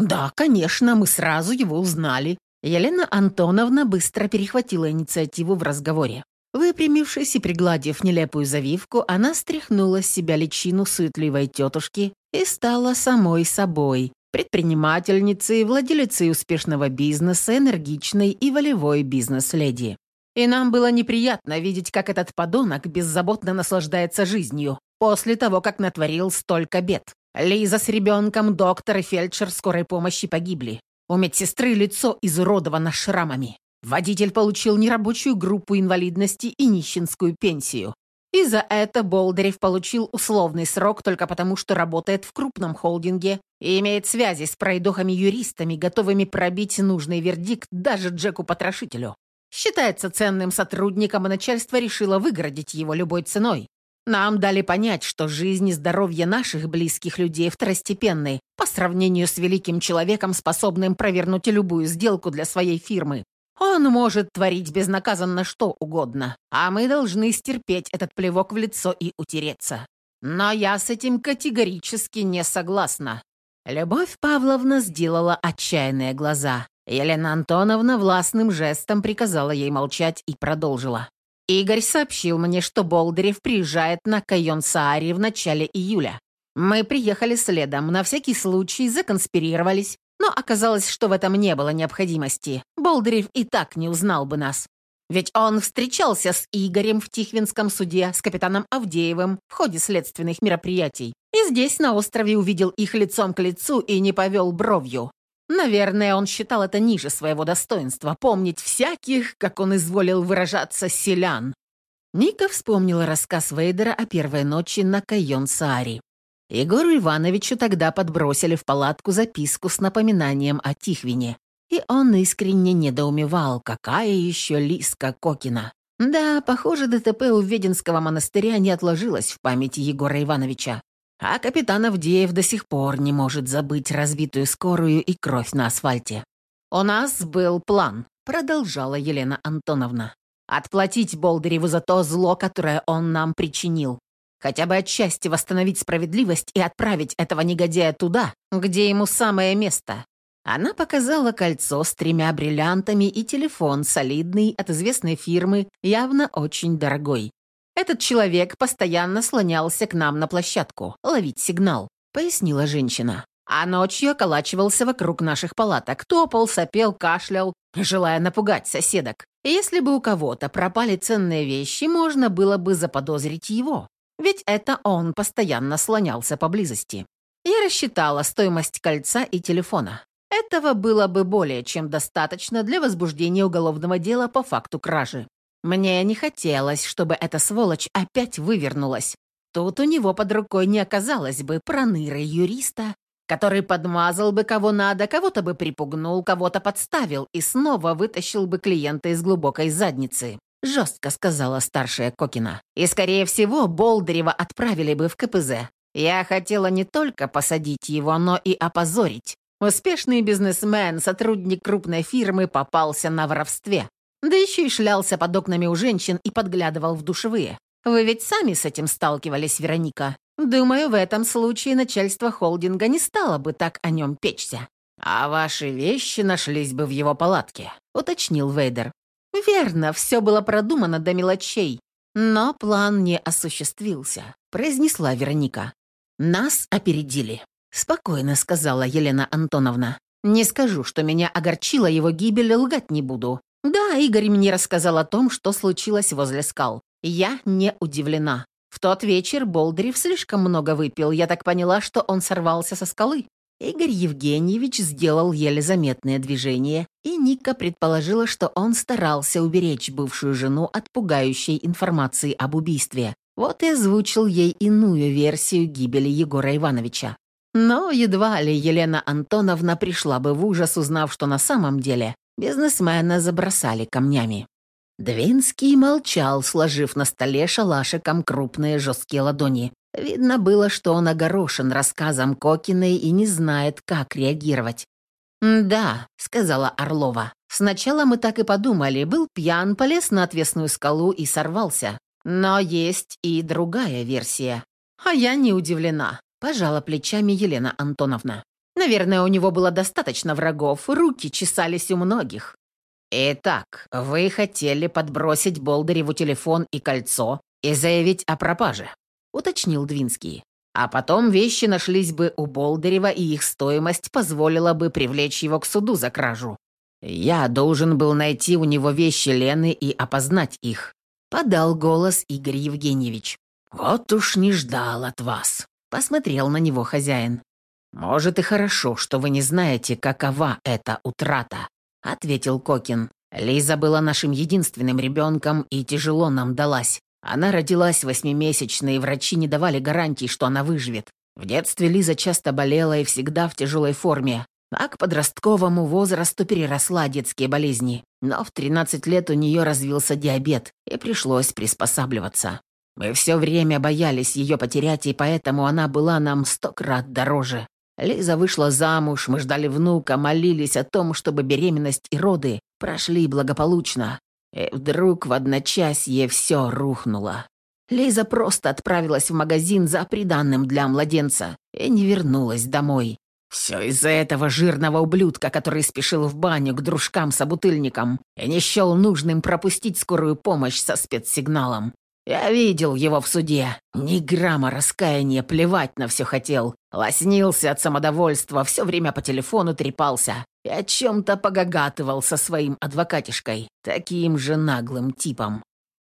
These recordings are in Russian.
«Да, конечно, мы сразу его узнали». Елена Антоновна быстро перехватила инициативу в разговоре. Выпрямившись и пригладив нелепую завивку, она стряхнула с себя личину суетливой тетушки и стала самой собой, предпринимательницей, владелицей успешного бизнеса, энергичной и волевой бизнес-леди. И нам было неприятно видеть, как этот подонок беззаботно наслаждается жизнью, после того, как натворил столько бед. Лиза с ребенком, доктор и фельдшер скорой помощи погибли. У медсестры лицо изуродовано шрамами. Водитель получил нерабочую группу инвалидности и нищенскую пенсию. И за это Болдырев получил условный срок только потому, что работает в крупном холдинге и имеет связи с пройдохами-юристами, готовыми пробить нужный вердикт даже Джеку-потрошителю. Считается ценным сотрудником, и начальство решило выгородить его любой ценой. Нам дали понять, что жизнь и здоровье наших близких людей второстепенны по сравнению с великим человеком, способным провернуть любую сделку для своей фирмы. Он может творить безнаказанно что угодно, а мы должны стерпеть этот плевок в лицо и утереться. Но я с этим категорически не согласна. Любовь Павловна сделала отчаянные глаза. Елена Антоновна властным жестом приказала ей молчать и продолжила. Игорь сообщил мне, что Болдырев приезжает на Кайон-Саари в начале июля. Мы приехали следом, на всякий случай законспирировались, но оказалось, что в этом не было необходимости. Болдырев и так не узнал бы нас. Ведь он встречался с Игорем в Тихвинском суде, с капитаном Авдеевым в ходе следственных мероприятий. И здесь, на острове, увидел их лицом к лицу и не повел бровью. Наверное, он считал это ниже своего достоинства, помнить всяких, как он изволил выражаться, селян. Ника вспомнила рассказ Вейдера о первой ночи на Кайон-Саари. Егору Ивановичу тогда подбросили в палатку записку с напоминанием о Тихвине. И он искренне недоумевал, какая еще Лиска Кокина. Да, похоже, ДТП у Веденского монастыря не отложилось в памяти Егора Ивановича. А капитан Авдеев до сих пор не может забыть разбитую скорую и кровь на асфальте. «У нас был план», — продолжала Елена Антоновна. «Отплатить Болдыреву за то зло, которое он нам причинил. Хотя бы отчасти восстановить справедливость и отправить этого негодяя туда, где ему самое место. Она показала кольцо с тремя бриллиантами и телефон, солидный, от известной фирмы, явно очень дорогой. Этот человек постоянно слонялся к нам на площадку, ловить сигнал, пояснила женщина. А ночью околачивался вокруг наших палаток, топал, сопел, кашлял, желая напугать соседок. Если бы у кого-то пропали ценные вещи, можно было бы заподозрить его. Ведь это он постоянно слонялся поблизости. Я рассчитала стоимость кольца и телефона. Этого было бы более чем достаточно для возбуждения уголовного дела по факту кражи. Мне не хотелось, чтобы эта сволочь опять вывернулась. Тут у него под рукой не оказалось бы проныры юриста, который подмазал бы кого надо, кого-то бы припугнул, кого-то подставил и снова вытащил бы клиента из глубокой задницы. — жестко сказала старшая Кокина. «И, скорее всего, Болдырева отправили бы в КПЗ. Я хотела не только посадить его, но и опозорить. Успешный бизнесмен, сотрудник крупной фирмы, попался на воровстве. Да еще и шлялся под окнами у женщин и подглядывал в душевые. Вы ведь сами с этим сталкивались, Вероника. Думаю, в этом случае начальство холдинга не стало бы так о нем печься. «А ваши вещи нашлись бы в его палатке», — уточнил Вейдер. «Верно, все было продумано до мелочей, но план не осуществился», — произнесла Вероника. «Нас опередили», — спокойно сказала Елена Антоновна. «Не скажу, что меня огорчила его гибель, лгать не буду. Да, Игорь мне рассказал о том, что случилось возле скал. Я не удивлена. В тот вечер Болдырев слишком много выпил. Я так поняла, что он сорвался со скалы. Игорь Евгеньевич сделал еле заметное движение, и Ника предположила, что он старался уберечь бывшую жену от пугающей информации об убийстве. Вот и озвучил ей иную версию гибели Егора Ивановича. Но едва ли Елена Антоновна пришла бы в ужас, узнав, что на самом деле бизнесмена забросали камнями. Двинский молчал, сложив на столе шалашиком крупные жесткие ладони. Видно было, что он огорошен рассказом Кокиной и не знает, как реагировать. «Да», — сказала Орлова. «Сначала мы так и подумали. Был пьян, полез на отвесную скалу и сорвался. Но есть и другая версия. А я не удивлена», — пожала плечами Елена Антоновна. Наверное, у него было достаточно врагов, руки чесались у многих. «Итак, вы хотели подбросить Болдыреву телефон и кольцо и заявить о пропаже», — уточнил Двинский. «А потом вещи нашлись бы у Болдырева, и их стоимость позволила бы привлечь его к суду за кражу. Я должен был найти у него вещи Лены и опознать их», — подал голос Игорь Евгеньевич. «Вот уж не ждал от вас», — посмотрел на него хозяин. «Может и хорошо, что вы не знаете, какова эта утрата», — ответил Кокин. «Лиза была нашим единственным ребенком и тяжело нам далась. Она родилась восьмимесячной, и врачи не давали гарантий, что она выживет. В детстве Лиза часто болела и всегда в тяжелой форме, а к подростковому возрасту переросла детские болезни. Но в 13 лет у нее развился диабет, и пришлось приспосабливаться. Мы все время боялись ее потерять, и поэтому она была нам сто крат дороже. Лиза вышла замуж, мы ждали внука, молились о том, чтобы беременность и роды прошли благополучно. И вдруг в одночасье все рухнуло. Лиза просто отправилась в магазин за приданным для младенца и не вернулась домой. Все из-за этого жирного ублюдка, который спешил в баню к дружкам-собутыльникам и не счел нужным пропустить скорую помощь со спецсигналом. Я видел его в суде. Ни грамма раскаяния, плевать на все хотел. Лоснился от самодовольства, все время по телефону трепался. И о чем-то погагатывал со своим адвокатишкой, таким же наглым типом.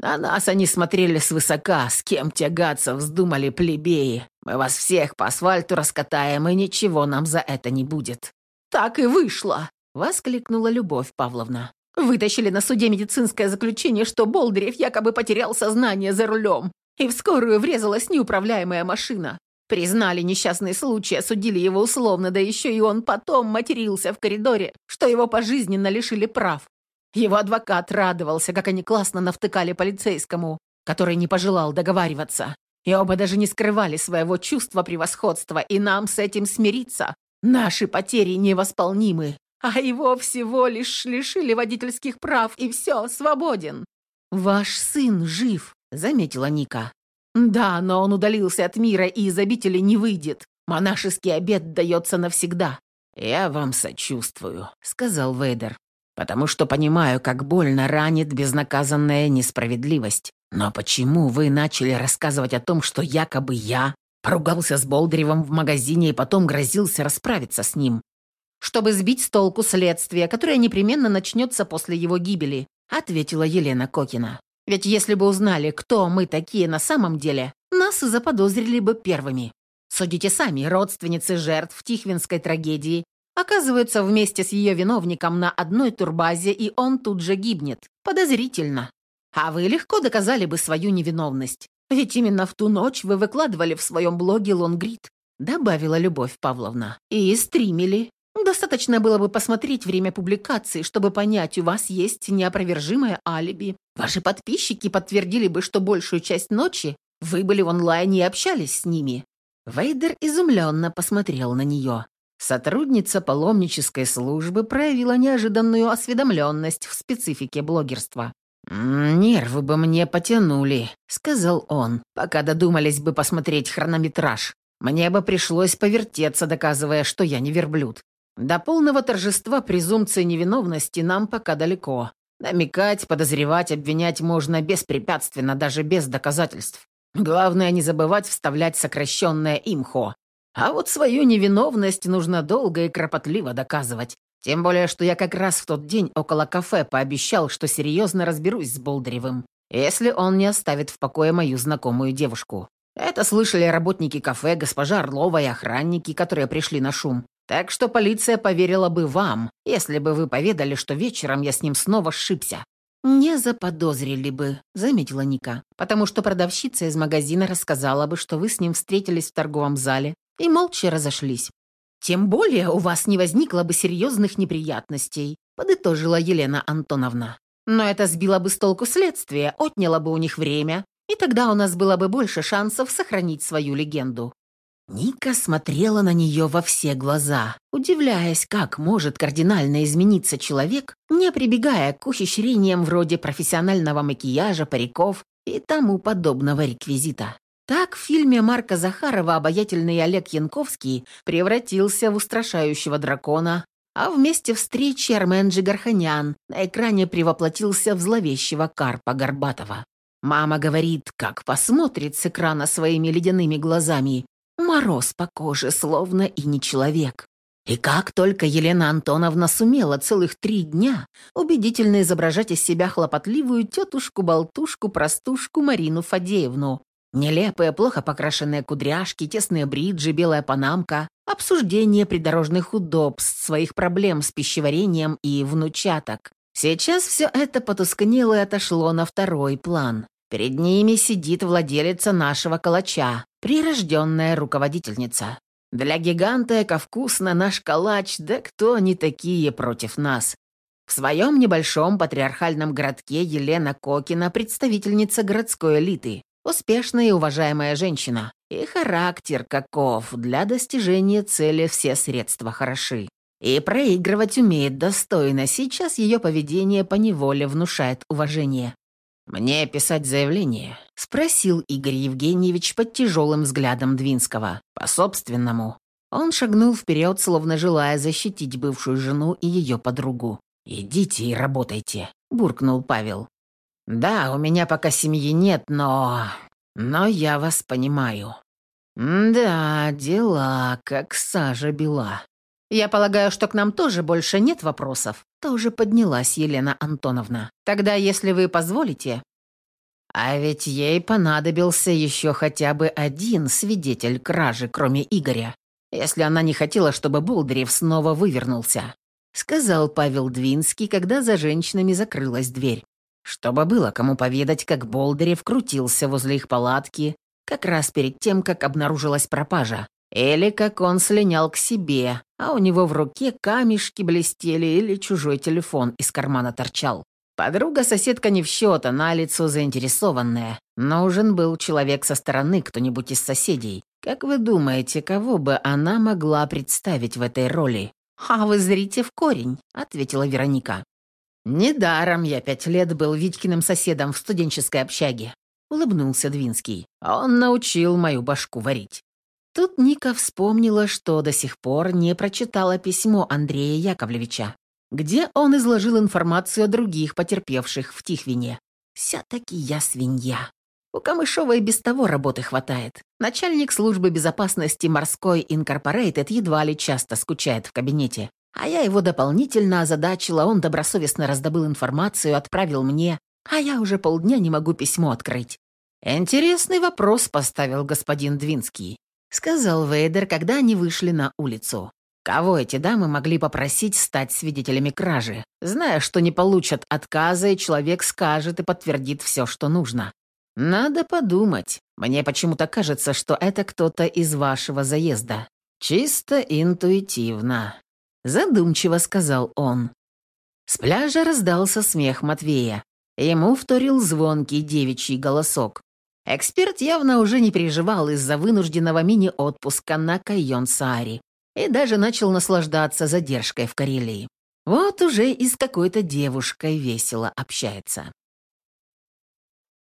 На нас они смотрели свысока, с кем тягаться вздумали плебеи. Мы вас всех по асфальту раскатаем, и ничего нам за это не будет». «Так и вышло!» — воскликнула Любовь Павловна. Вытащили на суде медицинское заключение, что Болдырев якобы потерял сознание за рулем, и в скорую врезалась неуправляемая машина. Признали несчастный случай, осудили его условно, да еще и он потом матерился в коридоре, что его пожизненно лишили прав. Его адвокат радовался, как они классно навтыкали полицейскому, который не пожелал договариваться. И оба даже не скрывали своего чувства превосходства, и нам с этим смириться. Наши потери невосполнимы а его всего лишь лишили водительских прав, и все, свободен». «Ваш сын жив», — заметила Ника. «Да, но он удалился от мира и из обители не выйдет. Монашеский обед дается навсегда». «Я вам сочувствую», — сказал Вейдер, «потому что понимаю, как больно ранит безнаказанная несправедливость. Но почему вы начали рассказывать о том, что якобы я поругался с Болдыревым в магазине и потом грозился расправиться с ним? чтобы сбить с толку следствие, которое непременно начнется после его гибели», ответила Елена Кокина. «Ведь если бы узнали, кто мы такие на самом деле, нас заподозрили бы первыми. Судите сами, родственницы жертв Тихвинской трагедии оказываются вместе с ее виновником на одной турбазе, и он тут же гибнет. Подозрительно. А вы легко доказали бы свою невиновность. Ведь именно в ту ночь вы выкладывали в своем блоге лонгрид, добавила Любовь Павловна. И стримили. Достаточно было бы посмотреть время публикации, чтобы понять, у вас есть неопровержимое алиби. Ваши подписчики подтвердили бы, что большую часть ночи вы были в онлайне и общались с ними». Вейдер изумленно посмотрел на нее. Сотрудница паломнической службы проявила неожиданную осведомленность в специфике блогерства. «Нервы бы мне потянули», — сказал он, «пока додумались бы посмотреть хронометраж. Мне бы пришлось повертеться, доказывая, что я не верблюд. До полного торжества презумпции невиновности нам пока далеко. Намекать, подозревать, обвинять можно беспрепятственно, даже без доказательств. Главное не забывать вставлять сокращенное имхо. А вот свою невиновность нужно долго и кропотливо доказывать. Тем более, что я как раз в тот день около кафе пообещал, что серьезно разберусь с Болдыревым, если он не оставит в покое мою знакомую девушку. Это слышали работники кафе, госпожа Орлова и охранники, которые пришли на шум. Так что полиция поверила бы вам, если бы вы поведали, что вечером я с ним снова сшибся». «Не заподозрили бы», — заметила Ника, «потому что продавщица из магазина рассказала бы, что вы с ним встретились в торговом зале и молча разошлись. Тем более у вас не возникло бы серьезных неприятностей», — подытожила Елена Антоновна. «Но это сбило бы с толку следствие, отняло бы у них время, и тогда у нас было бы больше шансов сохранить свою легенду. Ника смотрела на нее во все глаза, удивляясь, как может кардинально измениться человек, не прибегая к ухищрениям вроде профессионального макияжа, париков и тому подобного реквизита. Так в фильме Марка Захарова обаятельный Олег Янковский превратился в устрашающего дракона, а вместе встречи Армен Джигарханян на экране превоплотился в зловещего Карпа Горбатова. Мама говорит, как посмотрит с экрана своими ледяными глазами. Мороз по коже, словно и не человек. И как только Елена Антоновна сумела целых три дня убедительно изображать из себя хлопотливую тетушку-болтушку-простушку Марину Фадеевну. Нелепые, плохо покрашенные кудряшки, тесные бриджи, белая панамка, обсуждение придорожных удобств, своих проблем с пищеварением и внучаток. Сейчас все это потускнело и отошло на второй план. Перед ними сидит владелица нашего калача, прирожденная руководительница. Для гиганта эко-вкусно наш калач, да кто они такие против нас? В своем небольшом патриархальном городке Елена Кокина представительница городской элиты, успешная и уважаемая женщина. И характер каков, для достижения цели все средства хороши. И проигрывать умеет достойно, сейчас ее поведение поневоле внушает уважение. «Мне писать заявление?» — спросил Игорь Евгеньевич под тяжелым взглядом Двинского. «По-собственному». Он шагнул вперед, словно желая защитить бывшую жену и ее подругу. «Идите и работайте», — буркнул Павел. «Да, у меня пока семьи нет, но... но я вас понимаю». «Да, дела, как сажа бела». «Я полагаю, что к нам тоже больше нет вопросов?» Тоже поднялась Елена Антоновна. «Тогда, если вы позволите...» А ведь ей понадобился еще хотя бы один свидетель кражи, кроме Игоря, если она не хотела, чтобы Болдырев снова вывернулся, сказал Павел Двинский, когда за женщинами закрылась дверь. Чтобы было кому поведать, как Болдырев крутился возле их палатки, как раз перед тем, как обнаружилась пропажа, или как он слинял к себе, а у него в руке камешки блестели или чужой телефон из кармана торчал. Подруга-соседка не в счет, она лицо заинтересованная. Нужен был человек со стороны, кто-нибудь из соседей. Как вы думаете, кого бы она могла представить в этой роли? «А вы зрите в корень», — ответила Вероника. «Недаром я пять лет был Витькиным соседом в студенческой общаге», — улыбнулся Двинский. «Он научил мою башку варить». Тут Ника вспомнила, что до сих пор не прочитала письмо Андрея Яковлевича, где он изложил информацию о других потерпевших в Тихвине. «Вся-таки я свинья». У Камышова и без того работы хватает. Начальник службы безопасности морской Инкорпорейтед едва ли часто скучает в кабинете. А я его дополнительно озадачила, он добросовестно раздобыл информацию, отправил мне, а я уже полдня не могу письмо открыть. «Интересный вопрос», — поставил господин Двинский. — сказал Вейдер, когда они вышли на улицу. Кого эти дамы могли попросить стать свидетелями кражи, зная, что не получат отказа, и человек скажет и подтвердит все, что нужно? Надо подумать. Мне почему-то кажется, что это кто-то из вашего заезда. Чисто интуитивно. Задумчиво сказал он. С пляжа раздался смех Матвея. Ему вторил звонкий девичий голосок. Эксперт явно уже не переживал из-за вынужденного мини-отпуска на Кайон-Саари и даже начал наслаждаться задержкой в Карелии. Вот уже и с какой-то девушкой весело общается.